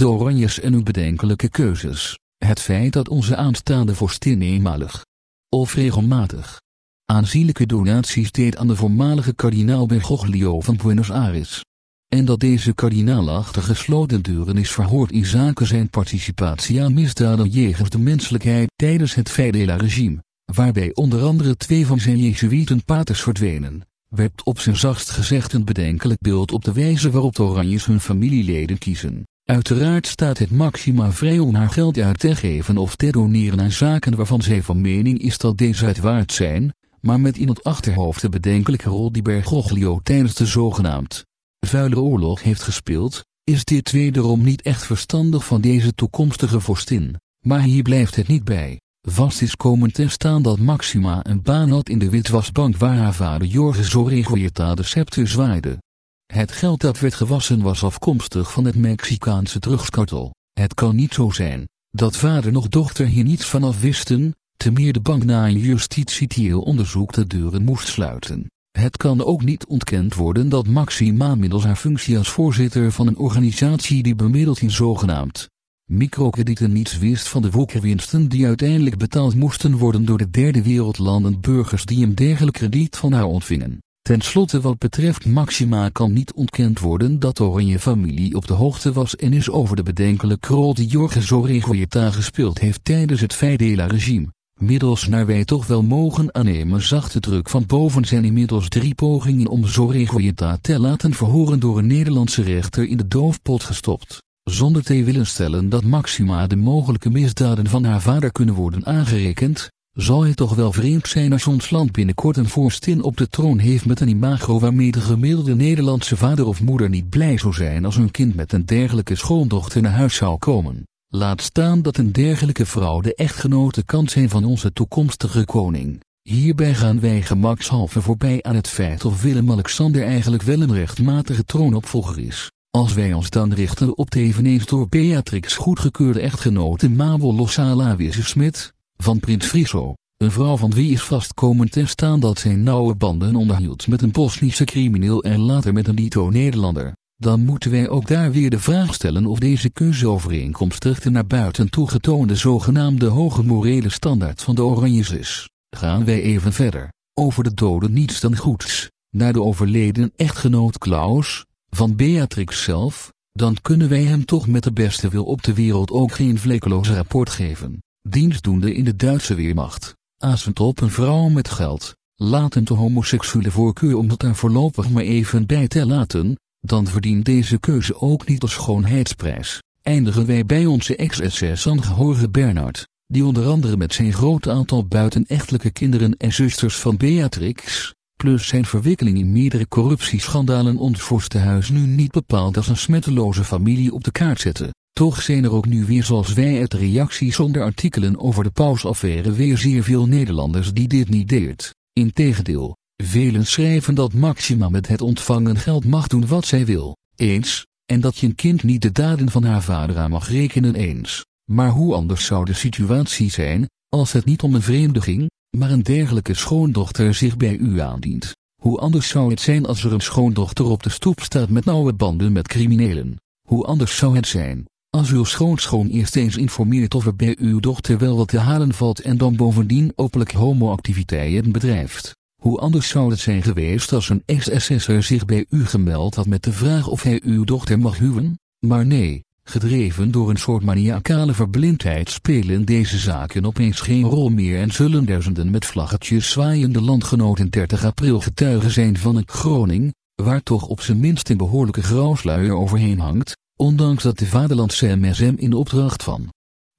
De Oranjes en hun bedenkelijke keuzes. Het feit dat onze aanstaande vorstin eenmalig of regelmatig aanzienlijke donaties deed aan de voormalige kardinaal Bergoglio van Buenos Aires. En dat deze kardinaal achter gesloten deuren is verhoord in zaken zijn participatie aan misdaden jegens de menselijkheid tijdens het Fidela-regime, waarbij onder andere twee van zijn Jezuïeten-paters verdwenen, werd op zijn zachtst gezegd een bedenkelijk beeld op de wijze waarop de Oranjes hun familieleden kiezen. Uiteraard staat het Maxima vrij om haar geld uit te geven of te doneren aan zaken waarvan zij van mening is dat deze het waard zijn, maar met in het achterhoofd de bedenkelijke rol die Bergoglio tijdens de zogenaamd vuile oorlog heeft gespeeld, is dit wederom niet echt verstandig van deze toekomstige vorstin. Maar hier blijft het niet bij. Vast is komen te staan dat Maxima een baan had in de witwasbank waar haar vader Jorge Zorregoyeta de scepter zwaaide. Het geld dat werd gewassen was afkomstig van het Mexicaanse drugskartel. Het kan niet zo zijn, dat vader nog dochter hier niets vanaf wisten, te meer de bank na een justitieel onderzoek de deuren moest sluiten. Het kan ook niet ontkend worden dat Maxima middels haar functie als voorzitter van een organisatie die bemiddelt in zogenaamd microkredieten niets wist van de woekerwinsten die uiteindelijk betaald moesten worden door de derde wereldlanden burgers die een dergelijk krediet van haar ontvingen. Ten slotte wat betreft Maxima kan niet ontkend worden dat de Oranje familie op de hoogte was en is over de bedenkelijke rol die Jorge Zorregoyeta gespeeld heeft tijdens het Fidela-regime. Middels naar wij toch wel mogen aannemen zachte druk van boven zijn inmiddels drie pogingen om Zorregoyeta te laten verhoren door een Nederlandse rechter in de doofpot gestopt. Zonder te willen stellen dat Maxima de mogelijke misdaden van haar vader kunnen worden aangerekend, zal het toch wel vreemd zijn als ons land binnenkort een vorstin op de troon heeft met een imago waarmee de gemiddelde Nederlandse vader of moeder niet blij zou zijn als hun kind met een dergelijke schoondochter naar huis zou komen. Laat staan dat een dergelijke vrouw de echtgenote kan zijn van onze toekomstige koning. Hierbij gaan wij gemakshalve voorbij aan het feit of Willem-Alexander eigenlijk wel een rechtmatige troonopvolger is. Als wij ons dan richten op de eveneens door Beatrix goedgekeurde echtgenote Mabel Losala Smit, van Prins Friso, een vrouw van wie is vastkomen te staan dat zij nauwe banden onderhield met een Bosnische crimineel en later met een Dito-Nederlander, dan moeten wij ook daar weer de vraag stellen of deze keuzeovereenkomstig de naar buiten toe getoonde zogenaamde hoge morele standaard van de Oranjes is. Gaan wij even verder, over de doden niets dan goeds, naar de overleden echtgenoot Klaus, van Beatrix zelf, dan kunnen wij hem toch met de beste wil op de wereld ook geen vlekkeloos rapport geven. Dienstdoende in de Duitse Weermacht, asend op een vrouw met geld, laten de homoseksuele voorkeur om dat daar voorlopig maar even bij te laten, dan verdient deze keuze ook niet de schoonheidsprijs. Eindigen wij bij onze ex-SS Jorge Bernard, die onder andere met zijn groot aantal buitenechtelijke kinderen en zusters van Beatrix, plus zijn verwikkeling in meerdere corruptieschandalen ons vorstenhuis nu niet bepaald als een smetteloze familie op de kaart zetten. Toch zijn er ook nu weer zoals wij het reacties onder artikelen over de pausaffaire weer zeer veel Nederlanders die dit niet deert. Integendeel, velen schrijven dat Maxima met het ontvangen geld mag doen wat zij wil, eens, en dat je een kind niet de daden van haar vader aan mag rekenen eens. Maar hoe anders zou de situatie zijn, als het niet om een vreemde ging, maar een dergelijke schoondochter zich bij u aandient. Hoe anders zou het zijn als er een schoondochter op de stoep staat met nauwe banden met criminelen? Hoe anders zou het zijn, als uw schoonschoon eerst eens informeert of er bij uw dochter wel wat te halen valt en dan bovendien openlijk homoactiviteiten bedrijft? Hoe anders zou het zijn geweest als een ex-SS'er zich bij u gemeld had met de vraag of hij uw dochter mag huwen? Maar nee, Gedreven door een soort maniacale verblindheid spelen deze zaken opeens geen rol meer en zullen duizenden met vlaggetjes zwaaiende landgenoten 30 april getuigen zijn van een Groning, waar toch op zijn minst een behoorlijke grauwsluier overheen hangt, ondanks dat de vaderlandse MSM in opdracht van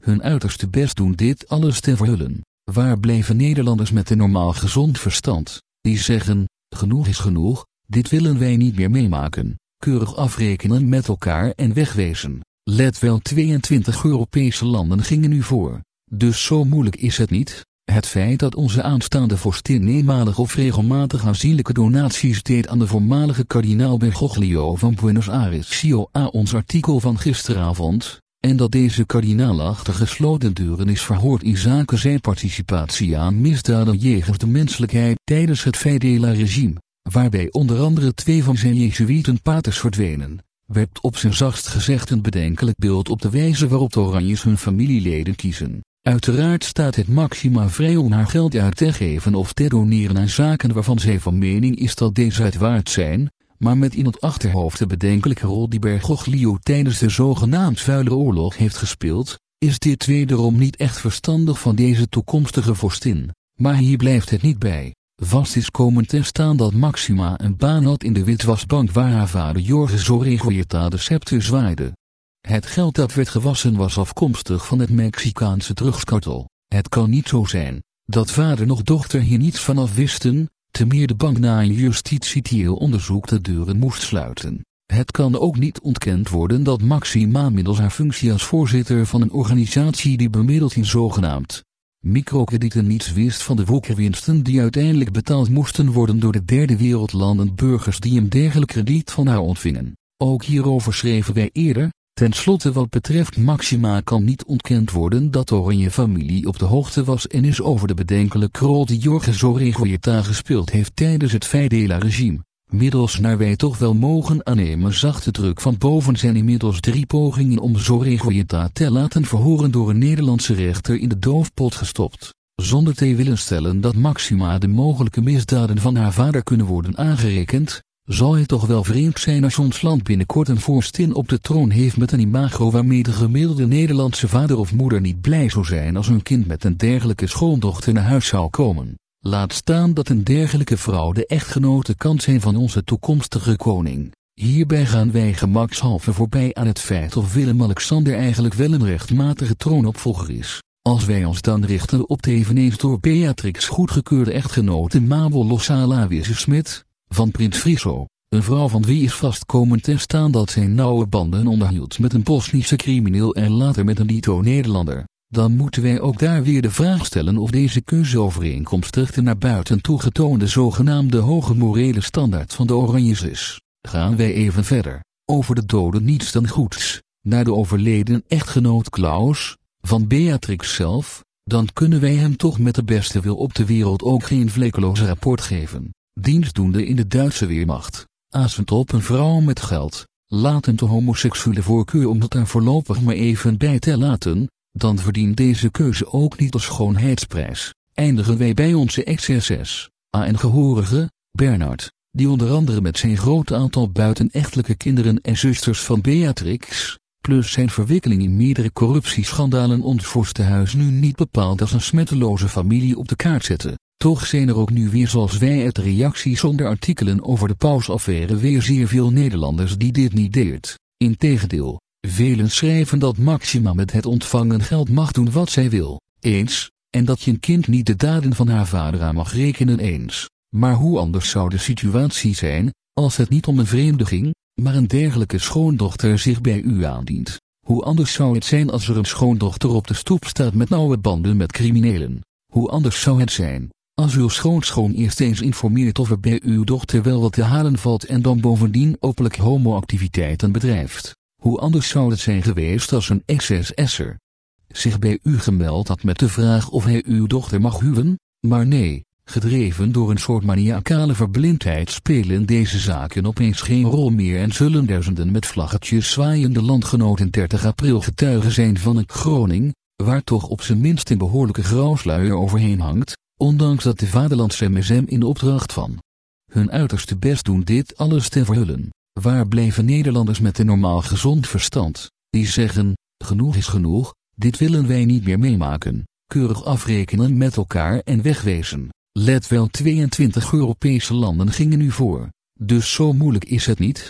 hun uiterste best doen dit alles te verhullen. Waar blijven Nederlanders met een normaal gezond verstand, die zeggen, genoeg is genoeg, dit willen wij niet meer meemaken, keurig afrekenen met elkaar en wegwezen. Let wel 22 Europese landen gingen nu voor. Dus zo moeilijk is het niet. Het feit dat onze aanstaande vorstin eenmalig of regelmatig aanzienlijke donaties deed aan de voormalige kardinaal Bergoglio van Buenos Aires COA ons artikel van gisteravond, en dat deze kardinaal achter gesloten deuren is verhoord in zaken zijn participatie aan misdaden jegens de menselijkheid tijdens het Fidela-regime, waarbij onder andere twee van zijn Jezuïeten paters verdwenen werpt op zijn zachtst gezegd een bedenkelijk beeld op de wijze waarop de Oranjes hun familieleden kiezen. Uiteraard staat het Maxima vrij om haar geld uit te geven of te doneren aan zaken waarvan zij van mening is dat deze het waard zijn, maar met in het achterhoofd de bedenkelijke rol die Bergoglio tijdens de zogenaamd vuile oorlog heeft gespeeld, is dit wederom niet echt verstandig van deze toekomstige vorstin. Maar hier blijft het niet bij. Vast is komen te staan dat Maxima een baan had in de witwasbank waar haar vader Jorge Zorreguierta de scepter zwaaide. Het geld dat werd gewassen was afkomstig van het Mexicaanse drugskartel. Het kan niet zo zijn, dat vader nog dochter hier niets vanaf wisten, te meer de bank na een justitieel onderzoek de deuren moest sluiten. Het kan ook niet ontkend worden dat Maxima middels haar functie als voorzitter van een organisatie die bemiddelt in zogenaamd microkredieten niets wist van de woekerwinsten die uiteindelijk betaald moesten worden door de derde wereldlanden burgers die een dergelijk krediet van haar ontvingen. Ook hierover schreven wij eerder, ten slotte wat betreft Maxima kan niet ontkend worden dat de Oranje familie op de hoogte was en is over de bedenkelijke rol die Jorge Zorreguierta gespeeld heeft tijdens het Fidela-regime. Middels naar wij toch wel mogen aannemen zachte druk van boven zijn inmiddels drie pogingen om Zorreguierta te laten verhoren door een Nederlandse rechter in de doofpot gestopt. Zonder te willen stellen dat Maxima de mogelijke misdaden van haar vader kunnen worden aangerekend, zal het toch wel vreemd zijn als ons land binnenkort een vorstin op de troon heeft met een imago waarmee de gemiddelde Nederlandse vader of moeder niet blij zou zijn als hun kind met een dergelijke schoondochter naar huis zou komen. Laat staan dat een dergelijke vrouw de echtgenote kan zijn van onze toekomstige koning. Hierbij gaan wij gemakshalve voorbij aan het feit of Willem-Alexander eigenlijk wel een rechtmatige troonopvolger is. Als wij ons dan richten op de eveneens door Beatrix goedgekeurde echtgenote Mabel Losala Smit, van Prins Friso, een vrouw van wie is vast komen te staan dat zij nauwe banden onderhield met een Bosnische crimineel en later met een Lito-Nederlander dan moeten wij ook daar weer de vraag stellen of deze keuzeovereenkomstig de naar buiten toegetoonde zogenaamde hoge morele standaard van de Oranjes is. Gaan wij even verder, over de doden niets dan goeds, naar de overleden echtgenoot Klaus, van Beatrix zelf, dan kunnen wij hem toch met de beste wil op de wereld ook geen vlekkeloos rapport geven. Dienstdoende in de Duitse Weermacht, asend op een vrouw met geld, laten de homoseksuele voorkeur om dat daar voorlopig maar even bij te laten, dan verdient deze keuze ook niet de schoonheidsprijs. Eindigen wij bij onze XSS, A en gehorige, Bernard, die onder andere met zijn groot aantal buitenechtelijke kinderen en zusters van Beatrix, plus zijn verwikkeling in meerdere corruptieschandalen ons vorstenhuis nu niet bepaald als een smetteloze familie op de kaart zetten. Toch zijn er ook nu weer zoals wij het reacties zonder artikelen over de pausaffaire weer zeer veel Nederlanders die dit niet deert. Integendeel, Velen schrijven dat Maxima met het ontvangen geld mag doen wat zij wil, eens, en dat je een kind niet de daden van haar vader aan mag rekenen eens. Maar hoe anders zou de situatie zijn, als het niet om een vreemde ging, maar een dergelijke schoondochter zich bij u aandient? Hoe anders zou het zijn als er een schoondochter op de stoep staat met nauwe banden met criminelen? Hoe anders zou het zijn, als uw schoonschoon eerst eens informeert of er bij uw dochter wel wat te halen valt en dan bovendien openlijk homoactiviteiten bedrijft? Hoe anders zou het zijn geweest als een XSS'er zich bij u gemeld had met de vraag of hij uw dochter mag huwen? Maar nee, gedreven door een soort maniacale verblindheid spelen deze zaken opeens geen rol meer en zullen duizenden met vlaggetjes zwaaiende landgenoten 30 april getuigen zijn van een Groning, waar toch op zijn minst een behoorlijke grauwsluier overheen hangt, ondanks dat de vaderlandse MSM in de opdracht van hun uiterste best doen dit alles te verhullen. Waar bleven Nederlanders met een normaal gezond verstand, die zeggen, genoeg is genoeg, dit willen wij niet meer meemaken, keurig afrekenen met elkaar en wegwezen. Let wel 22 Europese landen gingen nu voor, dus zo moeilijk is het niet,